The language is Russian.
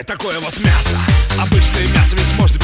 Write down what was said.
такое вот мясо. Обычное мясо ведь может быть